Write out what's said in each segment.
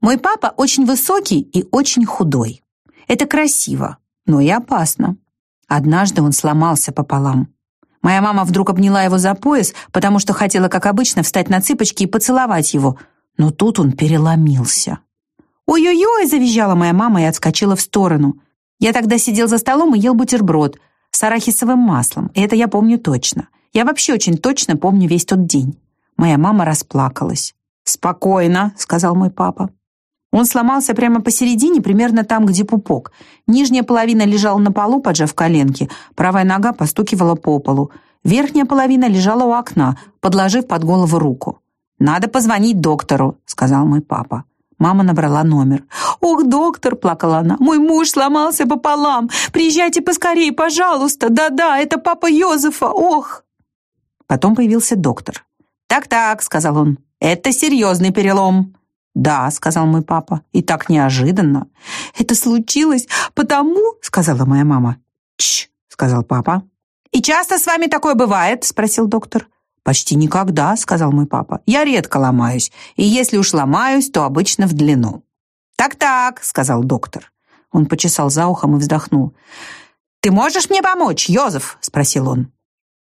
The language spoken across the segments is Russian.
Мой папа очень высокий и очень худой. Это красиво, но и опасно. Однажды он сломался пополам. Моя мама вдруг обняла его за пояс, потому что хотела, как обычно, встать на цыпочки и поцеловать его. Но тут он переломился. «Ой-ой-ой!» — завизжала моя мама и отскочила в сторону. Я тогда сидел за столом и ел бутерброд с арахисовым маслом, и это я помню точно. Я вообще очень точно помню весь тот день. Моя мама расплакалась. «Спокойно», — сказал мой папа. Он сломался прямо посередине, примерно там, где пупок. Нижняя половина лежала на полу, поджав коленки, правая нога постукивала по полу. Верхняя половина лежала у окна, подложив под голову руку. «Надо позвонить доктору», — сказал мой папа. Мама набрала номер. «Ох, доктор!» — плакала она. «Мой муж сломался пополам! Приезжайте поскорее, пожалуйста! Да-да, это папа Йозефа! Ох!» Потом появился доктор. «Так-так», — сказал он, — «это серьезный перелом». «Да», — сказал мой папа, — «и так неожиданно». «Это случилось потому», — сказала моя мама. «Чш», — сказал папа. «И часто с вами такое бывает?» — спросил доктор. «Почти никогда», — сказал мой папа. «Я редко ломаюсь, и если уж ломаюсь, то обычно в длину». «Так-так», — сказал доктор. Он почесал за ухом и вздохнул. «Ты можешь мне помочь, Йозеф?» — спросил он.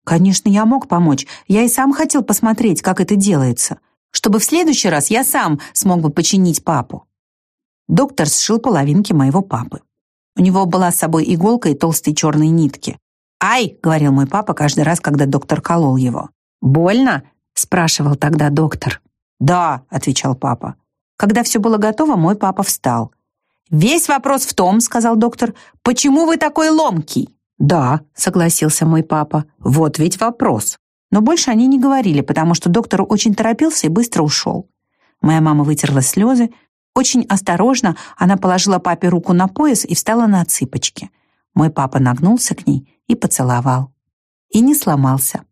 Конечно, я мог помочь. Я и сам хотел посмотреть, как это делается чтобы в следующий раз я сам смог бы починить папу. Доктор сшил половинки моего папы. У него была с собой иголка и толстые черные нитки. «Ай!» — говорил мой папа каждый раз, когда доктор колол его. «Больно?» — спрашивал тогда доктор. «Да», — отвечал папа. Когда все было готово, мой папа встал. «Весь вопрос в том, — сказал доктор, — почему вы такой ломкий?» «Да», — согласился мой папа, — «вот ведь вопрос». Но больше они не говорили, потому что доктор очень торопился и быстро ушел. Моя мама вытерла слезы. Очень осторожно она положила папе руку на пояс и встала на цыпочки. Мой папа нагнулся к ней и поцеловал. И не сломался.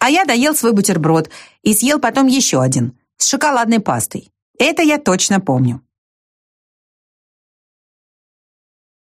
А я доел свой бутерброд и съел потом еще один с шоколадной пастой. Это я точно помню.